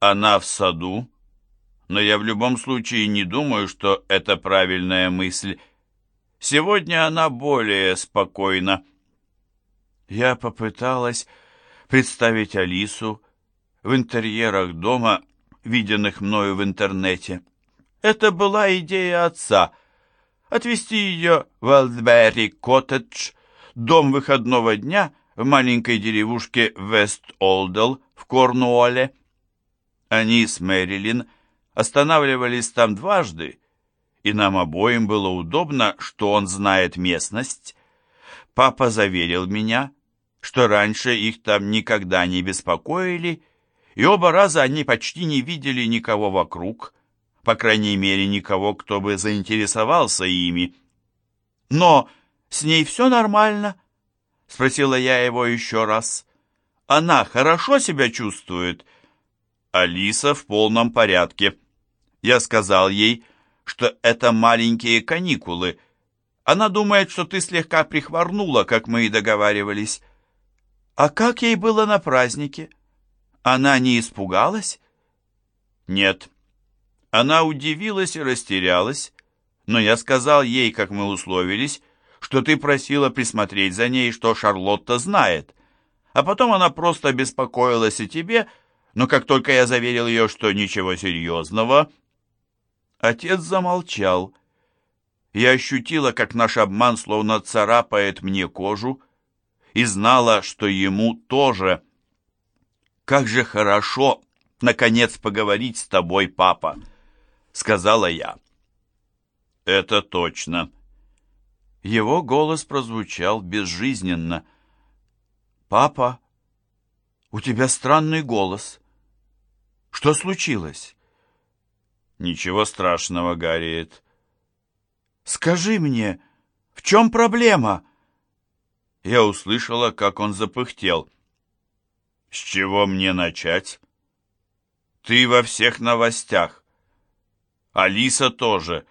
Она в саду, но я в любом случае не думаю, что это правильная мысль. Сегодня она более спокойна. Я попыталась представить Алису в интерьерах дома, виденных мною в интернете. Это была идея отца — отвезти ее в Элдберри-коттедж, дом выходного дня в маленькой деревушке Вест-Олдел в Корнуолле. Они с Мэрилин останавливались там дважды, и нам обоим было удобно, что он знает местность. Папа заверил меня, что раньше их там никогда не беспокоили, и оба раза они почти не видели никого вокруг, по крайней мере, никого, кто бы заинтересовался ими. «Но с ней все нормально?» — спросила я его еще раз. «Она хорошо себя чувствует?» «Алиса в полном порядке», я сказал ей, что это маленькие каникулы. Она думает, что ты слегка прихворнула, как мы и договаривались. А как ей было на празднике? Она не испугалась? Нет. Она удивилась и растерялась, но я сказал ей, как мы условились, что ты просила присмотреть за ней, что Шарлотта знает. А потом она просто беспокоилась о тебе, но как только я заверил ее, что ничего серьезного, Отец замолчал. Я ощутила, как наш обман словно царапает мне кожу, и знала, что ему тоже. «Как же хорошо, наконец, поговорить с тобой, папа!» — сказала я. «Это точно». Его голос прозвучал безжизненно. «Папа, у тебя странный голос. Что случилось?» «Ничего страшного, Гарриет». «Скажи мне, в чем проблема?» Я услышала, как он запыхтел. «С чего мне начать?» «Ты во всех новостях. Алиса тоже.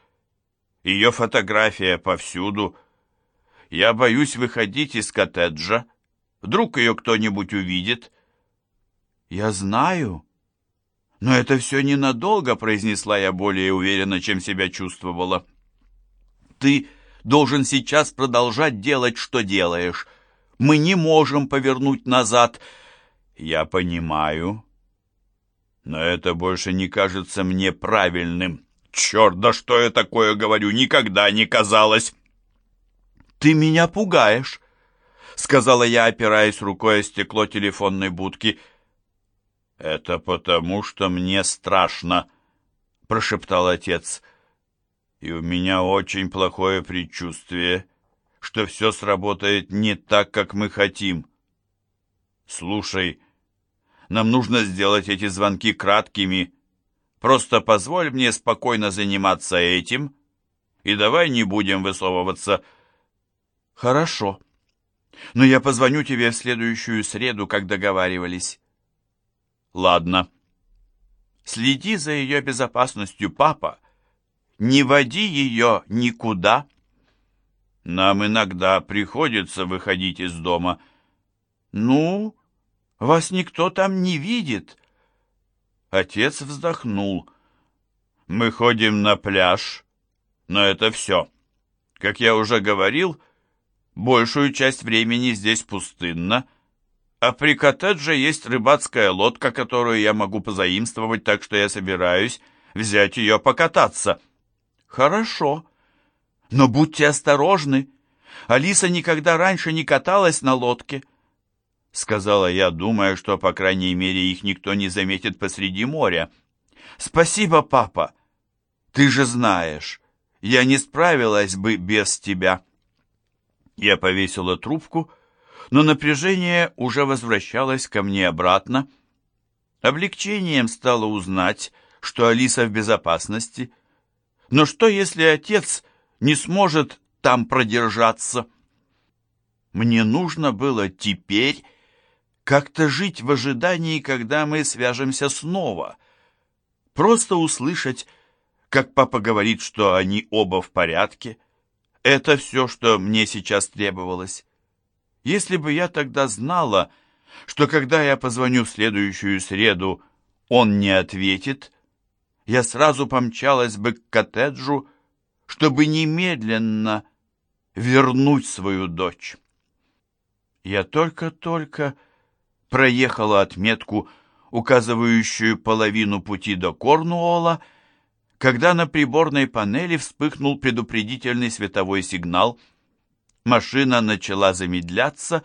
Ее фотография повсюду. Я боюсь выходить из коттеджа. Вдруг ее кто-нибудь увидит?» «Я знаю», «Но это все ненадолго», — произнесла я более уверенно, чем себя чувствовала. «Ты должен сейчас продолжать делать, что делаешь. Мы не можем повернуть назад». «Я понимаю, но это больше не кажется мне правильным. Черт, да что я такое говорю, никогда не казалось!» «Ты меня пугаешь», — сказала я, опираясь рукой о стекло телефонной будки, — «Это потому, что мне страшно», — прошептал отец. «И у меня очень плохое предчувствие, что все сработает не так, как мы хотим. Слушай, нам нужно сделать эти звонки краткими. Просто позволь мне спокойно заниматься этим, и давай не будем высовываться». «Хорошо, но я позвоню тебе в следующую среду, как договаривались». Ладно. Следи за ее безопасностью, папа. Не води ее никуда. Нам иногда приходится выходить из дома. Ну, вас никто там не видит. Отец вздохнул. Мы ходим на пляж, но это все. Как я уже говорил, большую часть времени здесь пустынно, а при коттедже есть рыбацкая лодка, которую я могу позаимствовать, так что я собираюсь взять ее покататься. Хорошо. Но будьте осторожны. Алиса никогда раньше не каталась на лодке. Сказала я, думая, что, по крайней мере, их никто не заметит посреди моря. Спасибо, папа. Ты же знаешь, я не справилась бы без тебя. Я повесила трубку но напряжение уже возвращалось ко мне обратно. Облегчением стало узнать, что Алиса в безопасности. Но что, если отец не сможет там продержаться? Мне нужно было теперь как-то жить в ожидании, когда мы свяжемся снова. Просто услышать, как папа говорит, что они оба в порядке. Это все, что мне сейчас требовалось. Если бы я тогда знала, что когда я позвоню в следующую среду, он не ответит, я сразу помчалась бы к коттеджу, чтобы немедленно вернуть свою дочь. Я только-только проехала отметку, указывающую половину пути до Корнуолла, когда на приборной панели вспыхнул предупредительный световой сигнал. Машина начала замедляться,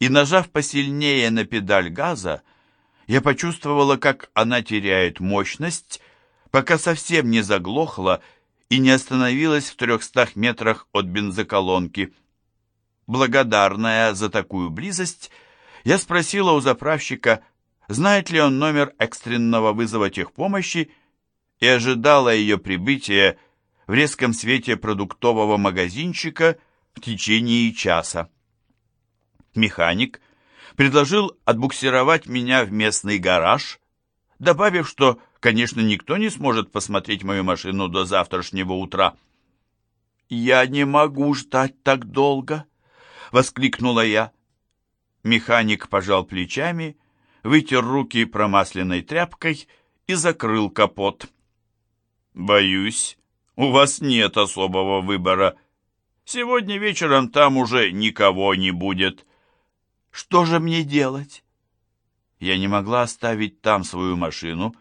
и, нажав посильнее на педаль газа, я почувствовала, как она теряет мощность, пока совсем не заглохла и не остановилась в трехстах метрах от бензоколонки. Благодарная за такую близость, я спросила у заправщика, знает ли он номер экстренного вызова техпомощи, и ожидала ее прибытия в резком свете продуктового магазинчика в течение часа. Механик предложил отбуксировать меня в местный гараж, добавив, что, конечно, никто не сможет посмотреть мою машину до завтрашнего утра. «Я не могу ждать так долго!» — воскликнула я. Механик пожал плечами, вытер руки промасленной тряпкой и закрыл капот. «Боюсь, у вас нет особого выбора. Сегодня вечером там уже никого не будет». «Что же мне делать?» Я не могла оставить там свою машину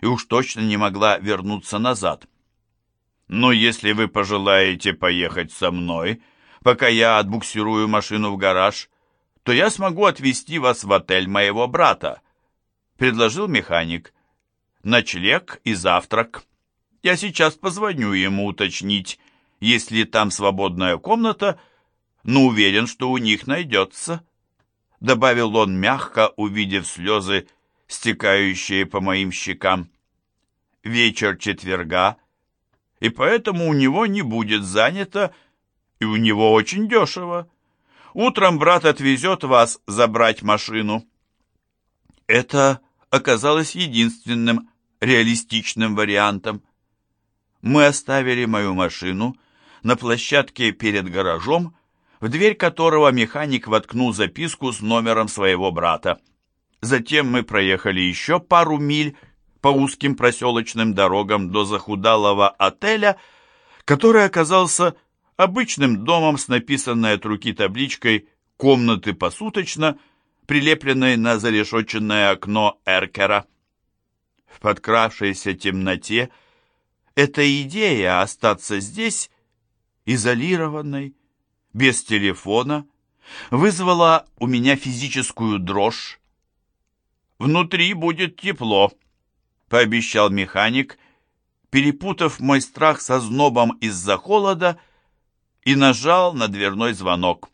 и уж точно не могла вернуться назад. «Но если вы пожелаете поехать со мной, пока я отбуксирую машину в гараж, то я смогу отвезти вас в отель моего брата», — предложил механик. «Ночлег и завтрак». Я сейчас позвоню ему уточнить, есть ли там свободная комната, но уверен, что у них найдется», — добавил он мягко, увидев слезы, стекающие по моим щекам. «Вечер четверга, и поэтому у него не будет занято, и у него очень дешево. Утром брат отвезет вас забрать машину». Это оказалось единственным реалистичным вариантом мы оставили мою машину на площадке перед гаражом, в дверь которого механик воткнул записку с номером своего брата. Затем мы проехали еще пару миль по узким проселочным дорогам до захудалого отеля, который оказался обычным домом с написанной от руки табличкой «Комнаты посуточно», прилепленной на зарешоченное окно Эркера. В подкравшейся темноте эта идея остаться здесь, изолированной, без телефона, вызвала у меня физическую дрожь. «Внутри будет тепло», — пообещал механик, перепутав мой страх со знобом из-за холода, и нажал на дверной звонок.